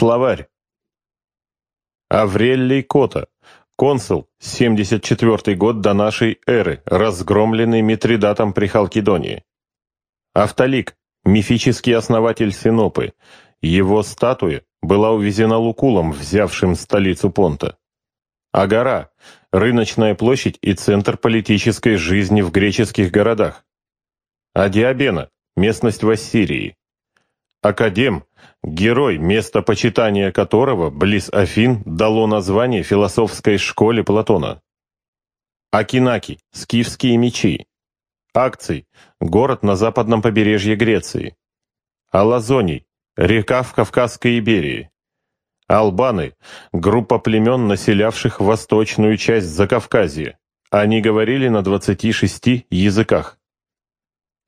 Словарь. Аврелий Кота, консул, 74 год до нашей эры, разгромленный Митридатом при Халкидонии. Автолик, мифический основатель Синопы. Его статуя была увезена Лукулом, взявшим столицу Понта. Агара – рыночная площадь и центр политической жизни в греческих городах. Адиабена – местность в Ассирии. Академ – герой, место почитания которого, близ Афин, дало название философской школе Платона. Акинаки – скифские мечи. Акций – город на западном побережье Греции. Алазоний – река в Кавказской Иберии. Албаны – группа племен, населявших восточную часть Закавказья. Они говорили на 26 языках.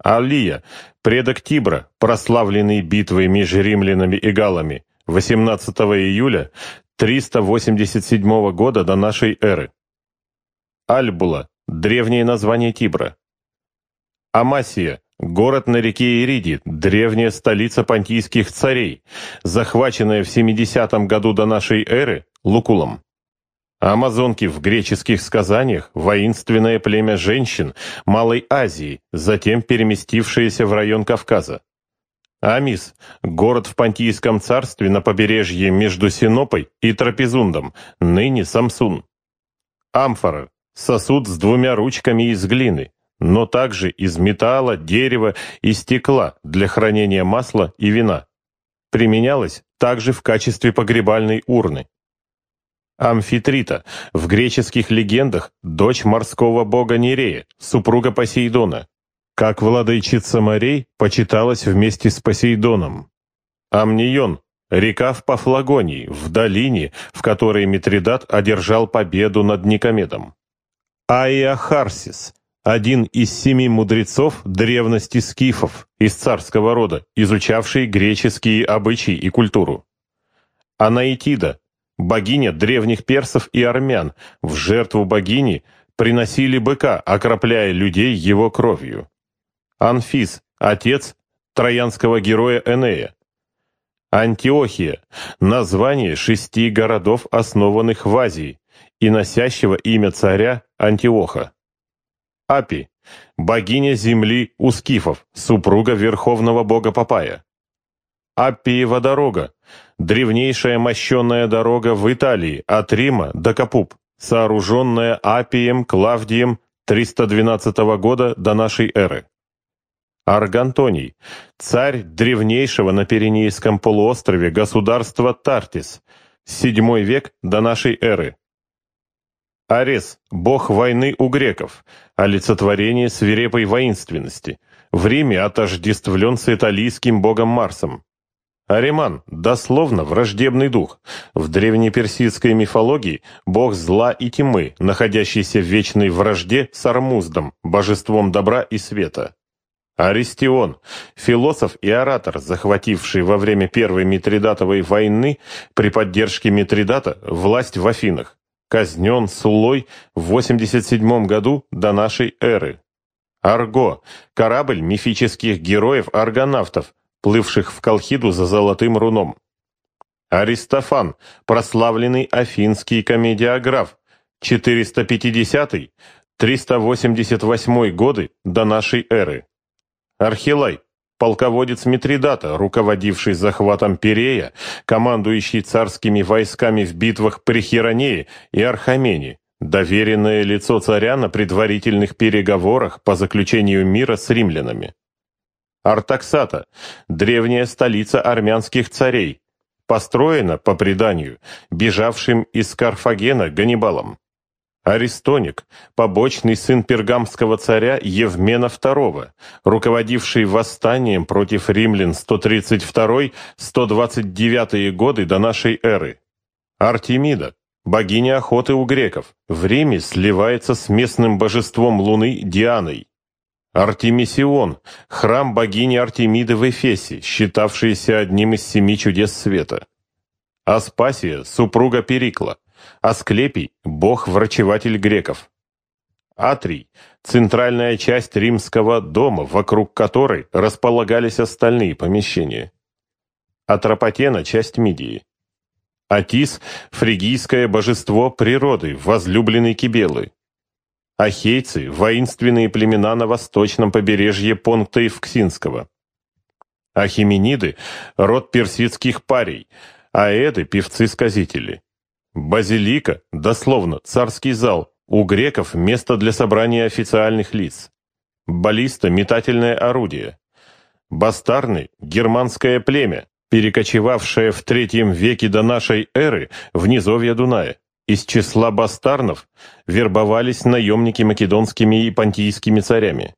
Алия, предок Тибра, прославленный битвой между римлянами и галами 18 июля 387 года до нашей эры. Альбула, древнее название Тибра. Амасия, город на реке Ириди, древняя столица понтийских царей, захваченная в 70 году до нашей эры Лукулом. Амазонки в греческих сказаниях – воинственное племя женщин Малой Азии, затем переместившееся в район Кавказа. Амис – город в Понтийском царстве на побережье между Синопой и Трапезундом, ныне Самсун. Амфора – сосуд с двумя ручками из глины, но также из металла, дерева и стекла для хранения масла и вина. Применялась также в качестве погребальной урны. Амфитрита, в греческих легендах дочь морского бога Нерея, супруга Посейдона. Как владычица морей, почиталась вместе с Посейдоном. Амнион, река в Пафлагонии, в долине, в которой Митридат одержал победу над Никомедом. Аиахарсис, один из семи мудрецов древности скифов из царского рода, изучавший греческие обычаи и культуру. Анаитида, богиня древних персов и армян, в жертву богини приносили быка, окропляя людей его кровью. Анфис, отец троянского героя Энея. Антиохия – название шести городов, основанных в Азии, и носящего имя царя Антиоха. Апи – богиня земли у скифов, супруга верховного бога Папая. Аппиева дорога древнейшая мощенная дорога в Италии от Рима до Капуп, сооруженная Апием Клавдием 312 года до нашей эры. Аргантоний, царь древнейшего на Пиренейском полуострове государства Тартис, VII век до нашей эры. Арес, бог войны у греков, олицетворение свирепой воинственности, в Риме отождествлен с италийским богом Марсом. Ариман, дословно враждебный дух. В древнеперсидской мифологии бог зла и тьмы, находящийся в вечной вражде с Армуздом, божеством добра и света. Аристион, философ и оратор, захвативший во время Первой Митридатовой войны при поддержке Митридата власть в Афинах, казнен Сулой в 87 году до нашей эры. Арго, корабль мифических героев-аргонавтов, плывших в Колхиду за золотым руном. Аристофан, прославленный афинский комедиограф, 450-388 годы до нашей эры. Архилай, полководец Митридата, руководивший захватом Пирея, командующий царскими войсками в битвах при Хиронее и Архамене, доверенное лицо царя на предварительных переговорах по заключению мира с римлянами. Артаксата, древняя столица армянских царей, построена, по преданию, бежавшим из Карфагена Ганнибалом. Аристоник, побочный сын пергамского царя Евмена II, руководивший восстанием против римлян 132-129 годы до нашей эры. Артемида, богиня охоты у греков, в Риме сливается с местным божеством Луны Дианой. Артемисион, храм богини Артемиды в Эфесе, считавшийся одним из семи чудес света. Аспасия, супруга Перикла. Асклепий, бог-врачеватель греков. Атрий, центральная часть римского дома, вокруг которой располагались остальные помещения. Атропатена, часть Мидии. Атис – фригийское божество природы, возлюбленный Кибелы. Ахейцы – воинственные племена на восточном побережье Понта Евксинского. Ахимениды – род персидских парей, аэды – певцы-сказители. Базилика, дословно, царский зал, у греков место для собрания официальных лиц. Баллиста – метательное орудие. Бастарны – германское племя, перекочевавшее в третьем веке до нашей эры в низовье Дуная. Из числа бастарнов вербовались наемники македонскими и понтийскими царями.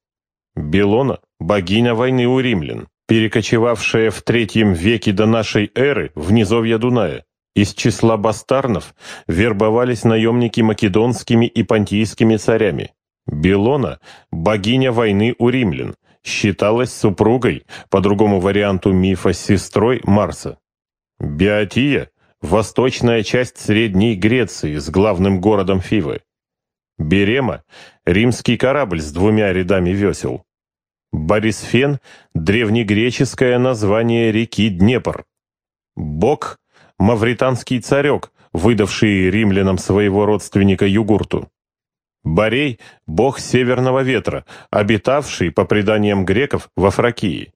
Белона – богиня войны у римлян, перекочевавшая в третьем веке до нашей эры в низовье Дуная. Из числа бастарнов вербовались наемники македонскими и понтийскими царями. Белона – богиня войны у римлян, считалась супругой, по другому варианту мифа, сестрой Марса. Биотия – восточная часть Средней Греции с главным городом Фивы. Берема – римский корабль с двумя рядами весел. Борисфен – древнегреческое название реки Днепр. Бог – мавританский царек, выдавший римлянам своего родственника Югурту. Борей – бог северного ветра, обитавший, по преданиям греков, во Фракии.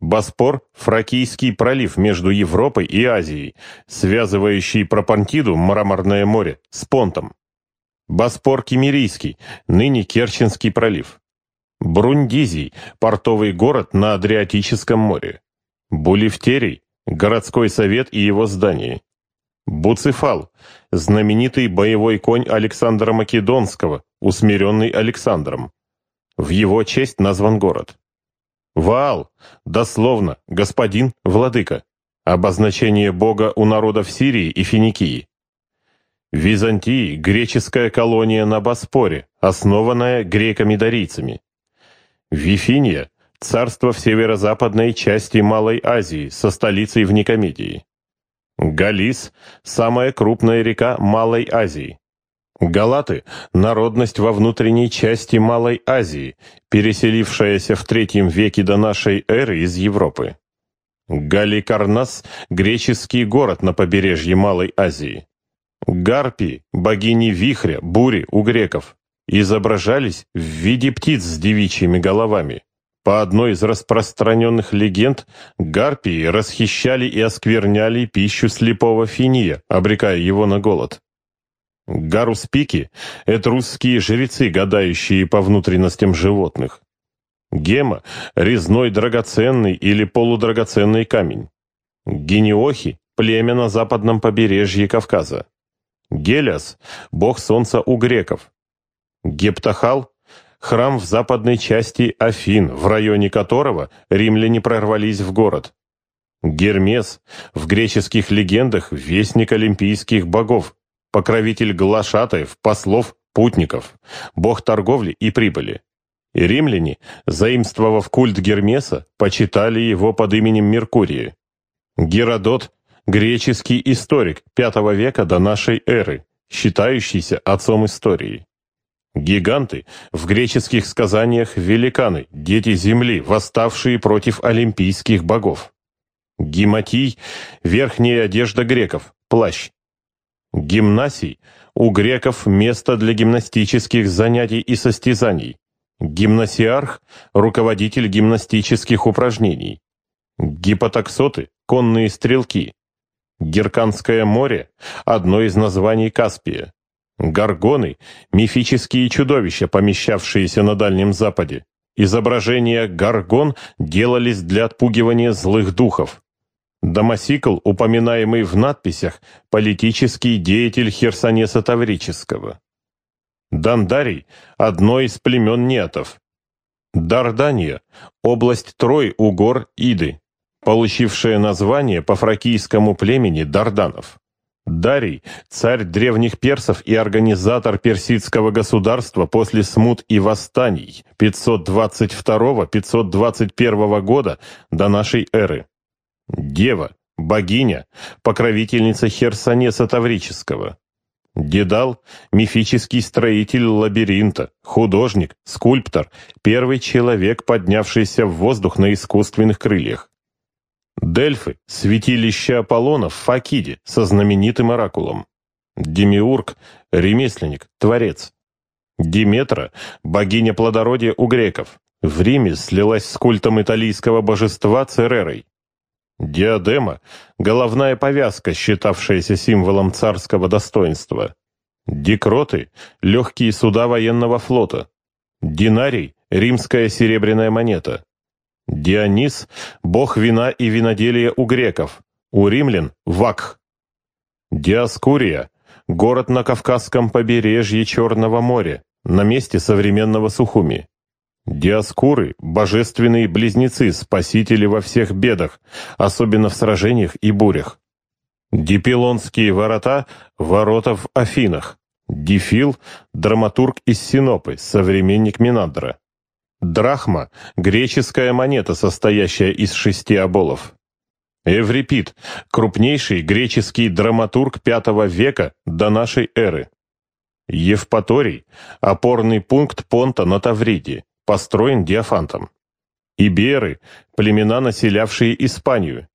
Боспор – Фракийский пролив между Европой и Азией, связывающий Пропантиду, Мраморное море, с Понтом. Боспор Кемерийский, ныне Керченский пролив. Брундизий – портовый город на Адриатическом море. Булифтерий – городской совет и его здание. Буцефал – знаменитый боевой конь Александра Македонского, усмиренный Александром. В его честь назван город. Ваал – дословно «господин, владыка», обозначение бога у народов Сирии и Финикии. Византии – греческая колония на Боспоре, основанная греками-дарийцами. Вифиния – царство в северо-западной части Малой Азии со столицей в Никомедии. Галис – самая крупная река Малой Азии. Галаты – народность во внутренней части Малой Азии, переселившаяся в третьем веке до нашей эры из Европы. Галикарнас – греческий город на побережье Малой Азии. Гарпии – богини вихря, бури у греков, изображались в виде птиц с девичьими головами. По одной из распространенных легенд, гарпии расхищали и оскверняли пищу слепого финия, обрекая его на голод. Гаруспики — это русские жрецы, гадающие по внутренностям животных. Гема — резной драгоценный или полудрагоценный камень. Гениохи — племя на западном побережье Кавказа. Гелиас — бог солнца у греков. Гептахал храм в западной части Афин, в районе которого римляне прорвались в город. Гермес, в греческих легендах вестник олимпийских богов, покровитель глашатаев, послов, путников, бог торговли и прибыли. И римляне, заимствовав культ Гермеса, почитали его под именем Меркурия. Геродот – греческий историк V века до нашей эры, считающийся отцом истории. Гиганты в греческих сказаниях великаны, дети земли, восставшие против олимпийских богов. Гематий – верхняя одежда греков, плащ. Гимнасий – у греков место для гимнастических занятий и состязаний. Гимнасиарх – руководитель гимнастических упражнений. Гипотаксоты – конные стрелки. Герканское море – одно из названий Каспия. Гаргоны — мифические чудовища, помещавшиеся на Дальнем Западе. Изображения гаргон делались для отпугивания злых духов. Домосикл, упоминаемый в надписях, политический деятель Херсонеса Таврического. Дандарий – одно из племен нетов. Дардания – область Трой у гор Иды, получившая название по фракийскому племени Дарданов. Дарий, царь древних персов и организатор персидского государства после смут и восстаний 522-521 года до нашей эры. Дева, богиня, покровительница Херсонеса Таврического. Дедал – мифический строитель лабиринта, художник, скульптор, первый человек, поднявшийся в воздух на искусственных крыльях. Дельфы — святилище Аполлона в Факиде со знаменитым оракулом. Демиург — ремесленник, творец. Диметра — богиня плодородия у греков. В Риме слилась с культом италийского божества Церерой. Диадема — головная повязка, считавшаяся символом царского достоинства. Декроты — легкие суда военного флота. Динарий — римская серебряная монета. Дионис — бог вина и виноделия у греков, у римлян — вакх. Диаскурия — город на Кавказском побережье Черного моря, на месте современного Сухуми. Диаскуры — божественные близнецы, спасители во всех бедах, особенно в сражениях и бурях. Дипилонские ворота — ворота в Афинах. Дифил — драматург из Синопы, современник Минандра. Драхма — греческая монета, состоящая из шести оболов. Эврипид — крупнейший греческий драматург V века до нашей эры. Евпаторий — опорный пункт понта на Тавриде, построен Диофантом. Иберы — племена, населявшие Испанию.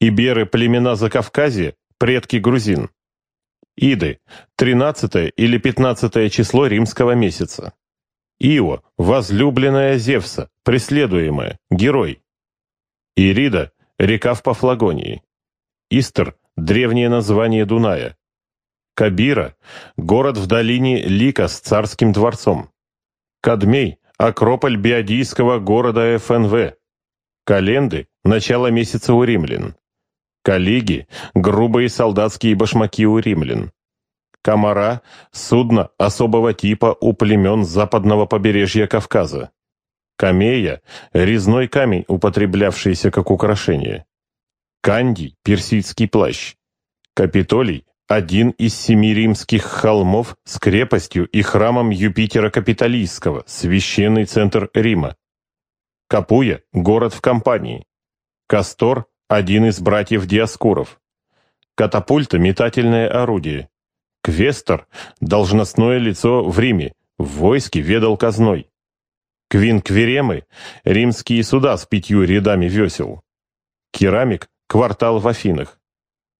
Иберы — племена Закавказья, предки грузин. Иды — 13 или 15 число римского месяца. Ио — возлюбленная Зевса, преследуемая, герой. Ирида — река в Пафлагонии. Истер — древнее название Дуная. Кабира — город в долине Лика с царским дворцом. Кадмей — акрополь биодийского города ФНВ. Календы — начало месяца у римлян. Калиги — грубые солдатские башмаки у римлян. Комара – судно особого типа у племен западного побережья Кавказа. Камея – резной камень, употреблявшийся как украшение. Кандий – персидский плащ. Капитолий – один из семи римских холмов с крепостью и храмом Юпитера Капитолийского, священный центр Рима. Капуя – город в Кампании. Кастор – один из братьев Диаскуров. Катапульта – метательное орудие. Квестор — должностное лицо в Риме, в войске ведал казной. Квинквиремы — римские суда с пятью рядами весел. Керамик — квартал в Афинах.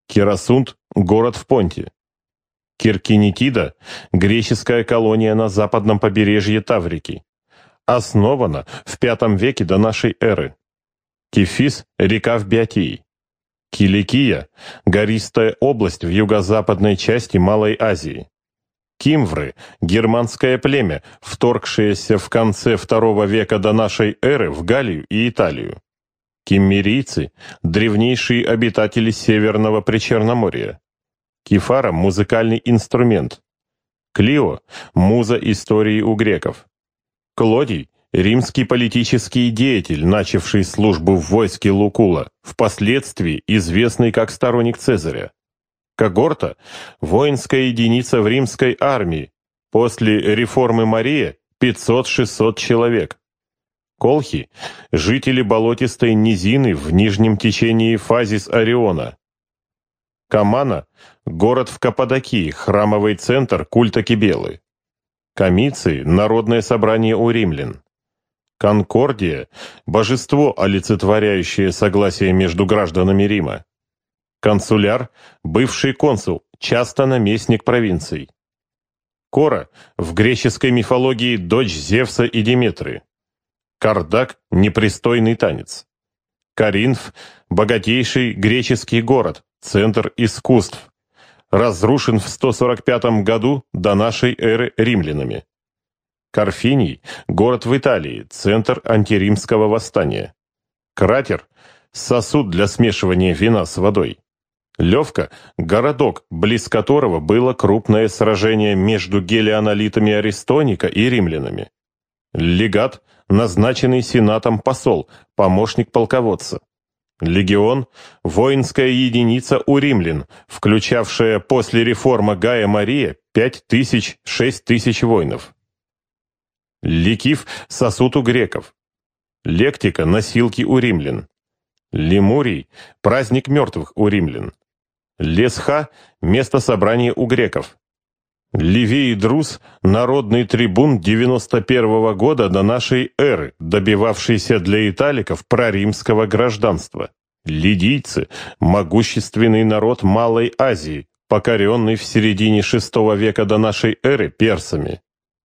Керасунд — город в Понте. Киркинетида — греческая колония на западном побережье Таврики. Основана в V веке до нашей эры. Кефис — река в Биотии. Киликия – гористая область в юго-западной части Малой Азии. Кимвры – германское племя, вторгшееся в конце II века до нашей эры в Галлию и Италию. Киммерийцы – древнейшие обитатели Северного Причерноморья. Кефара – музыкальный инструмент. Клио – муза истории у греков. Клодий Римский политический деятель, начавший службу в войске Лукула, впоследствии известный как сторонник Цезаря. Когорта – воинская единица в римской армии. После реформы Мария – 500-600 человек. Колхи – жители болотистой низины в нижнем течении Фазис Ориона. Камана – город в Каппадокии, храмовый центр культа Кибелы. Комиции – народное собрание у римлян. Конкордия – божество, олицетворяющее согласие между гражданами Рима. Консуляр – бывший консул, часто наместник провинций. Кора – в греческой мифологии дочь Зевса и Диметры. Кардак – непристойный танец. Каринф – богатейший греческий город, центр искусств. Разрушен в 145 году до нашей эры римлянами. Карфиний – город в Италии, центр антиримского восстания. Кратер – сосуд для смешивания вина с водой. Левка – городок, близ которого было крупное сражение между гелионолитами Аристоника и римлянами. Легат – назначенный сенатом посол, помощник полководца. Легион – воинская единица у римлян, включавшая после реформы Гая Мария 5000-6000 тысяч воинов. Ликив – сосуд у греков. Лектика – носилки у римлян. Лемурий – праздник мертвых у римлян. Лесха – место собрания у греков. Ливий Друз – народный трибун 91 -го года до нашей эры, добивавшийся для италиков проримского гражданства. Лидийцы – могущественный народ Малой Азии, покоренный в середине VI века до нашей эры персами.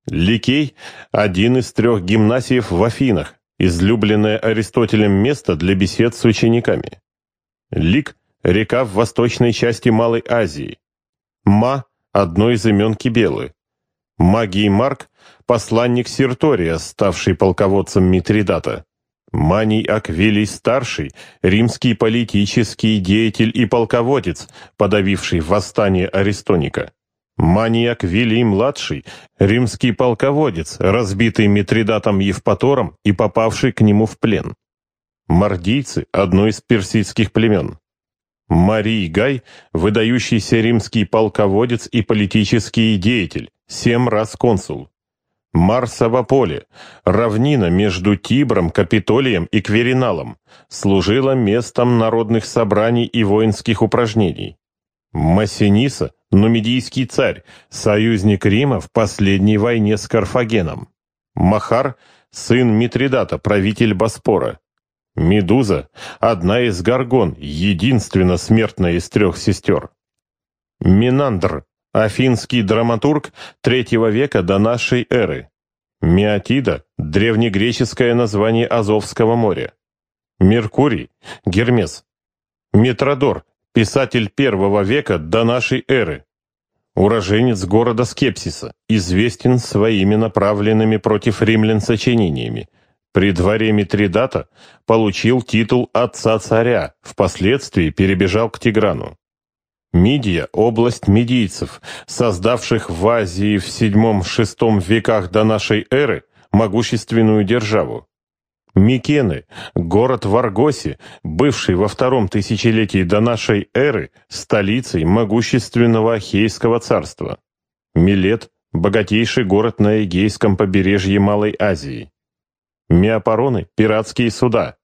Ликей – один из трех гимнасиев в Афинах, излюбленное Аристотелем место для бесед с учениками. Лик – река в восточной части Малой Азии. Ма – одно из имен Кибелы. Магий Марк – посланник Сертория, ставший полководцем Митридата. Маний Аквилий-старший – римский политический деятель и полководец, подавивший восстание Аристоника. Маниак Вилий-младший, римский полководец, разбитый Митридатом Евпатором и попавший к нему в плен. Мардийцы – одно из персидских племен. Марий Гай – выдающийся римский полководец и политический деятель, семь раз консул. Марсово поле, равнина между Тибром, Капитолием и Квериналом, служила местом народных собраний и воинских упражнений. Массиниса – нумидийский царь, союзник Рима в последней войне с Карфагеном. Махар – сын Митридата, правитель Боспора. Медуза – одна из горгон, единственно смертная из трех сестер. Минандр – афинский драматург третьего века до нашей эры. Миотида – древнегреческое название Азовского моря. Меркурий – Гермес. Метродор писатель первого века до нашей эры. Уроженец города Скепсиса, известен своими направленными против римлян сочинениями. При дворе Митридата получил титул отца царя, впоследствии перебежал к Тиграну. Мидия – область медийцев, создавших в Азии в VII-VI веках до нашей эры могущественную державу. Микены, город в Аргосе, бывший во втором тысячелетии до нашей эры столицей могущественного Ахейского царства. Милет – богатейший город на Эгейском побережье Малой Азии. Миапароны – пиратские суда.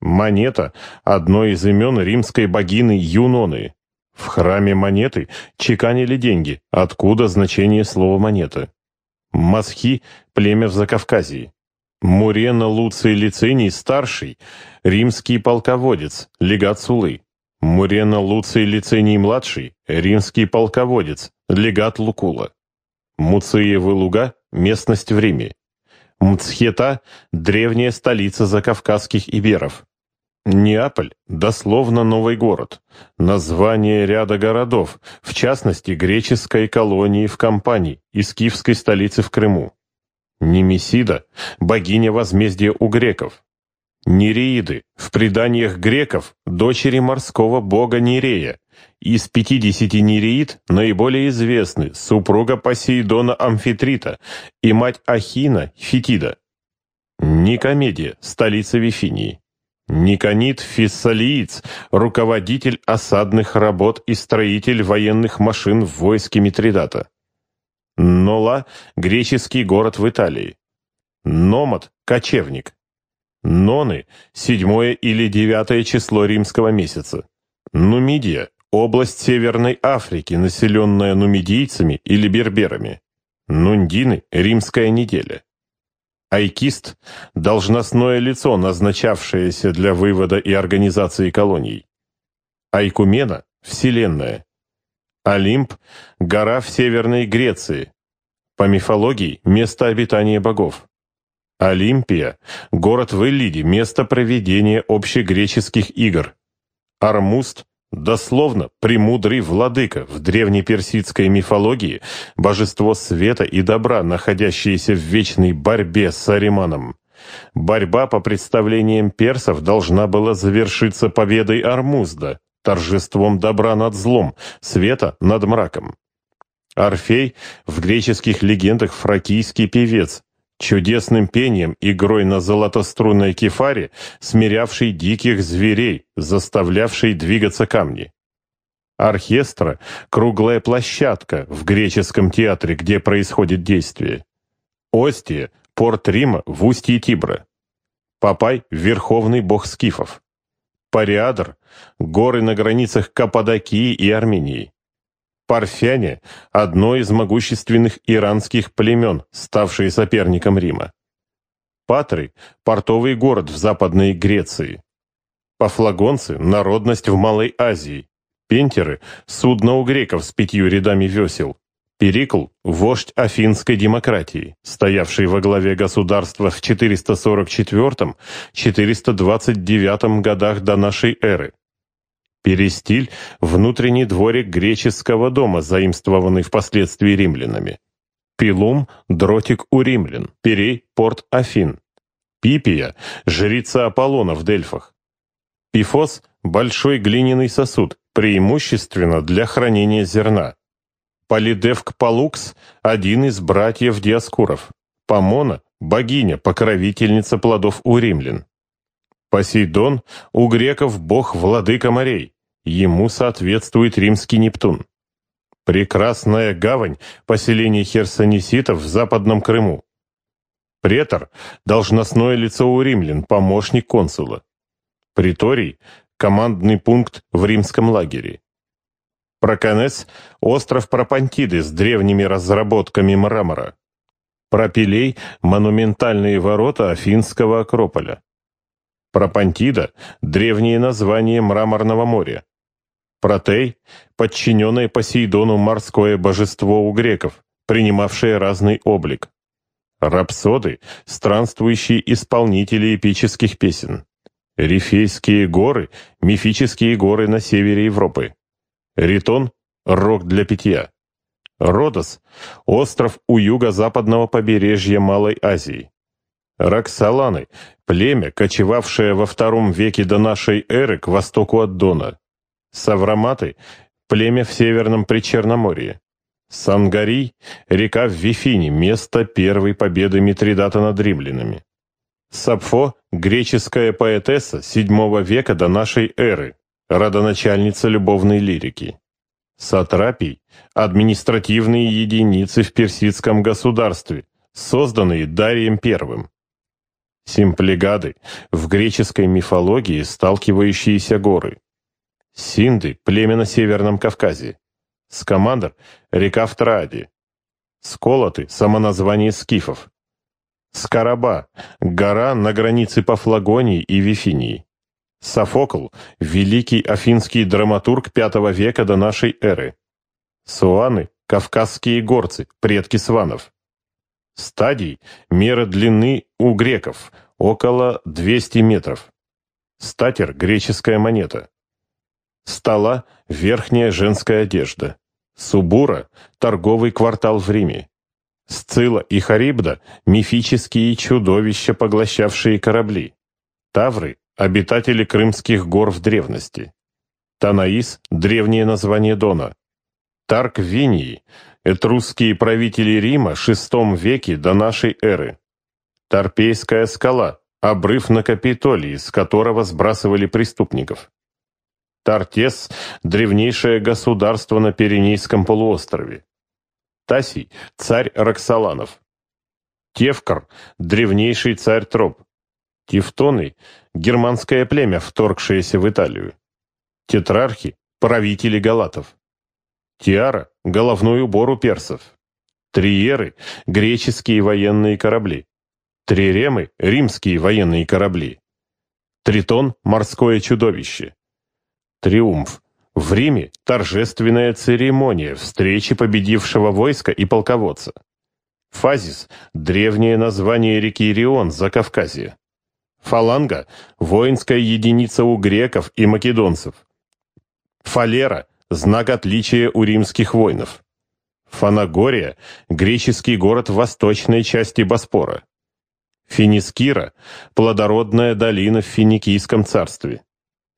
Монета – одно из имен римской богини Юноны. В храме монеты чеканили деньги, откуда значение слова «монета». Масхи – племя в Закавказье. Мурена Луций Лициний старший, римский полководец, легат Сулы. Мурена Луций Лициний младший, римский полководец, легат Лукула. Муциевы луга – местность в Риме. Мцхета – древняя столица закавказских иберов. Неаполь – дословно новый город, название ряда городов, в частности греческой колонии в Кампании и скифской столицы в Крыму. Немесида – богиня возмездия у греков. Нереиды – в преданиях греков дочери морского бога Нерея. Из 50 нереид наиболее известны супруга Посейдона Амфитрита и мать Ахина Фетида. Никомедия – столица Вифинии. Никонит Фессалиец – руководитель осадных работ и строитель военных машин в войске Митридата. Нола – греческий город в Италии. Номад – кочевник. Ноны – седьмое или девятое число римского месяца. Нумидия – область Северной Африки, населенная нумидийцами или берберами. Нундины – римская неделя. Айкист – должностное лицо, назначавшееся для вывода и организации колоний. Айкумена – вселенная. Олимп – гора в Северной Греции. По мифологии – место обитания богов. Олимпия – город в Эллиде, место проведения общегреческих игр. Армуст – дословно «премудрый владыка» в древнеперсидской мифологии – божество света и добра, находящееся в вечной борьбе с Ариманом. Борьба, по представлениям персов, должна была завершиться победой Армузда – торжеством добра над злом, света над мраком. Орфей в греческих легендах фракийский певец, чудесным пением, игрой на золотострунной кефаре, смирявший диких зверей, заставлявший двигаться камни. Оркестра — круглая площадка в греческом театре, где происходит действие. Остия — порт Рима в устье Тибра. Папай — верховный бог скифов. Париадр – горы на границах Каппадокии и Армении. Парфяне – одно из могущественных иранских племен, ставшие соперником Рима. Патры – портовый город в Западной Греции. Пафлагонцы – народность в Малой Азии. Пентеры – судно у греков с пятью рядами весел. Перикл – вождь афинской демократии, стоявший во главе государства в 444-429 годах до нашей эры. Перестиль – внутренний дворик греческого дома, заимствованный впоследствии римлянами. Пилум – дротик у римлян, Перей – порт Афин. Пипия – жрица Аполлона в Дельфах. Пифос – большой глиняный сосуд, преимущественно для хранения зерна. Полидевк Палукс – один из братьев Диаскуров. Помона – богиня, покровительница плодов у римлян. Посейдон – у греков бог-владыка морей. Ему соответствует римский Нептун. Прекрасная гавань – поселение херсонеситов в Западном Крыму. Претор – должностное лицо у римлян, помощник консула. Приторий – командный пункт в римском лагере. Проконес – остров Пропантиды с древними разработками мрамора. Пропилей – монументальные ворота Афинского Акрополя. Пропантида – древнее название Мраморного моря. Протей – подчиненное Посейдону морское божество у греков, принимавшее разный облик. Рапсоды – странствующие исполнители эпических песен. Рифейские горы – мифические горы на севере Европы. Ритон – рог для питья. Родос – остров у юго-западного побережья Малой Азии. Роксоланы – племя, кочевавшее во втором веке до нашей эры к востоку от Дона. Савраматы – племя в Северном Причерноморье. Сангарий – река в Вифине, место первой победы Митридата над римлянами. Сапфо – греческая поэтесса VII века до нашей эры, родоначальница любовной лирики. Сатрапий – административные единицы в персидском государстве, созданные Дарием I. Симплегады – в греческой мифологии сталкивающиеся горы. Синды – племя на Северном Кавказе. Скамандр – река в Трааде. Сколоты – самоназвание скифов. Скараба – гора на границе Пафлагонии и Вифинии. Софокл – великий афинский драматург V века до нашей эры. Суаны – кавказские горцы, предки сванов. Стадий – мера длины у греков – около 200 метров. Статер – греческая монета. Стола – верхняя женская одежда. Субура – торговый квартал в Риме. Сцилла и Харибда – мифические чудовища, поглощавшие корабли. Тавры обитатели Крымских гор в древности. Танаис – древнее название Дона. Тарквинии – этрусские правители Рима VI веке до нашей эры. Торпейская скала – обрыв на Капитолии, с которого сбрасывали преступников. Тартес – древнейшее государство на Пиренейском полуострове. Тасий – царь Роксоланов. Тевкар – древнейший царь Троп. Тевтоны – германское племя, вторгшееся в Италию. Тетрархи – правители галатов. Тиара – головной убор у персов. Триеры – греческие военные корабли. Триремы – римские военные корабли. Тритон – морское чудовище. Триумф – в Риме торжественная церемония встречи победившего войска и полководца. Фазис – древнее название реки Рион за Кавказье. Фаланга – воинская единица у греков и македонцев. Фалера – знак отличия у римских воинов. Фанагория – греческий город в восточной части Боспора. Финискира – плодородная долина в Финикийском царстве.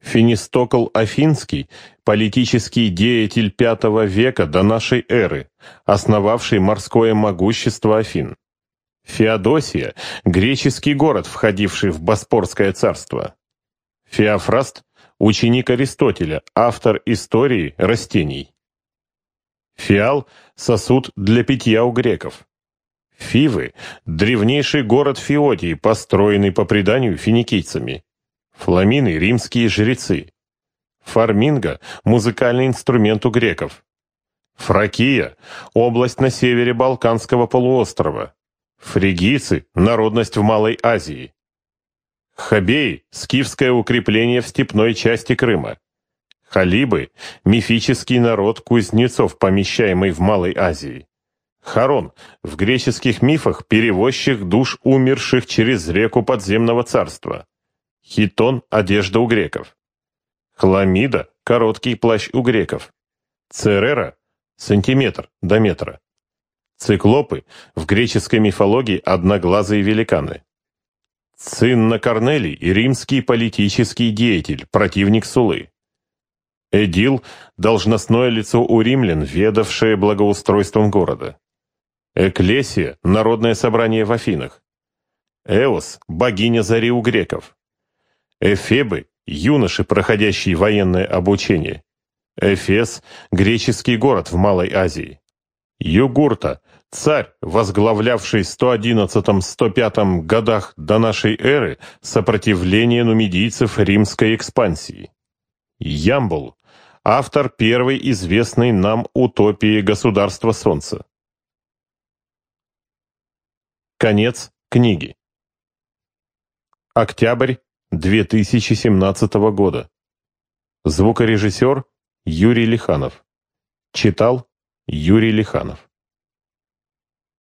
Финистокл Афинский – политический деятель V века до нашей эры, основавший морское могущество Афин. Феодосия – греческий город, входивший в Боспорское царство. Феофраст – ученик Аристотеля, автор истории растений. Фиал – сосуд для питья у греков. Фивы – древнейший город Феодии, построенный по преданию финикийцами. Фламины – римские жрецы. Фарминга – музыкальный инструмент у греков. Фракия – область на севере Балканского полуострова. Фригийцы – народность в Малой Азии. Хабей – скифское укрепление в степной части Крыма. Халибы – мифический народ кузнецов, помещаемый в Малой Азии. Харон – в греческих мифах перевозчик душ умерших через реку подземного царства. Хитон – одежда у греков. Хламида – короткий плащ у греков. Церера – сантиметр до метра. Циклопы – в греческой мифологии одноглазые великаны. Цинна Корнелий – римский политический деятель, противник Сулы. Эдил – должностное лицо у римлян, ведавшее благоустройством города. Эклесия – народное собрание в Афинах. Эос – богиня зари у греков. Эфебы – юноши, проходящие военное обучение. Эфес – греческий город в Малой Азии. Югурта – царь, возглавлявший в 111-105 годах до нашей эры сопротивление нумидийцев римской экспансии. Ямбул – автор первой известной нам утопии государства Солнца. Конец книги. Октябрь 2017 года. Звукорежиссер Юрий Лиханов. Читал Юрий Лиханов.